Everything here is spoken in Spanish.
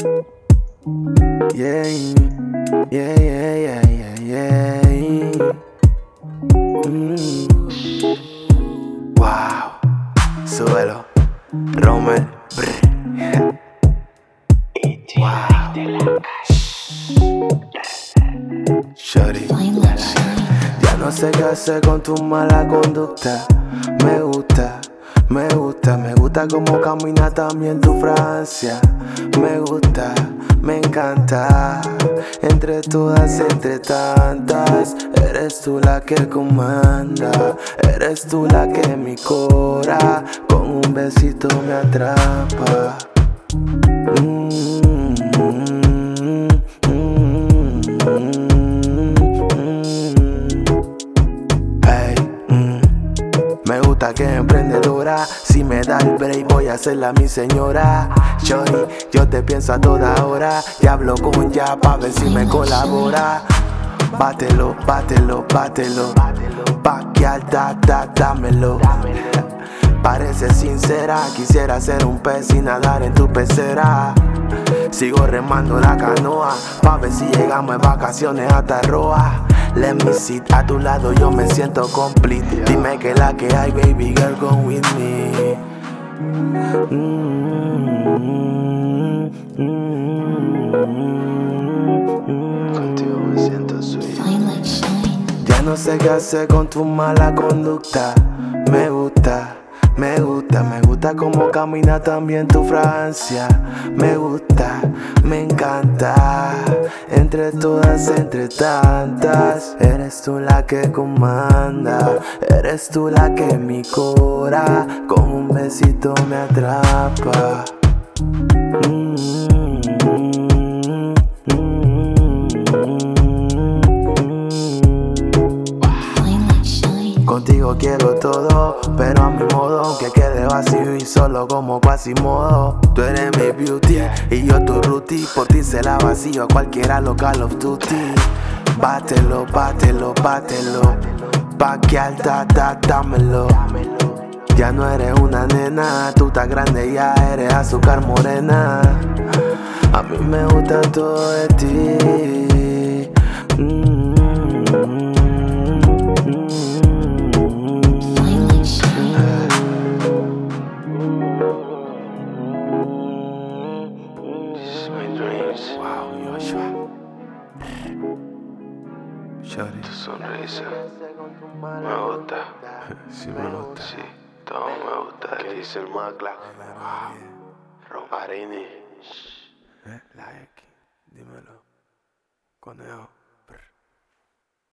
Yeah, yeah, yeah, yeah, yeah, yeah. Wow, súbelo, Rommel. brr. Wow. Shorty. Ya no sé qué hacer con tu mala conducta. Me gusta, me gusta, me gusta como camina también tu Francia. Me gusta, me encanta. Entre todas, entre tantas, eres tú la que comanda. Eres tú la que mi cora con un besito me atrapa. Mm, Me gusta que es emprendedora. Si me da el break, voy a hacerla mi señora. Shorty, yo te pienso a toda hora. Y hablo con ya pa' ver si me colabora. Bátelo, bátelo, bátelo. Pa' que alta, da, dámelo. Parece sincera, quisiera ser un pez y nadar en tu pecera. Sigo remando la canoa, pa' ver si llegamos en vacaciones hasta Roa. Let me sit a tu lado, yo me siento complete. Dime que la que hay, baby girl, go with me. Mm, Contigo me siento sweet. Ya no sé qué hacer con tu mala conducta. Me gusta, me gusta, me gusta como camina también tu Francia. Me gusta, me encanta. Entre todas, entre tantas, eres tú la que comanda. Eres tú la que mi cora con un besito me atrapa. Mm, Contigo quiero todo, pero a mi modo, aunque quede vacío y solo como modo. Tú eres mi beauty y yo tu ruti, por ti se la vacío a cualquiera local of duty. Bátelo, bátelo, bátelo, pa' que alta, dámelo. Ya no eres una nena, tú estás grande, ya eres azúcar morena. A mí me gusta todo de ti. Shorty. Tu sonrisa. Me gusta. Sí, me gusta. Sí, todo me gusta. ¿Qué dice el Macla? Romarini. Eh, La X, dímelo. Conejo.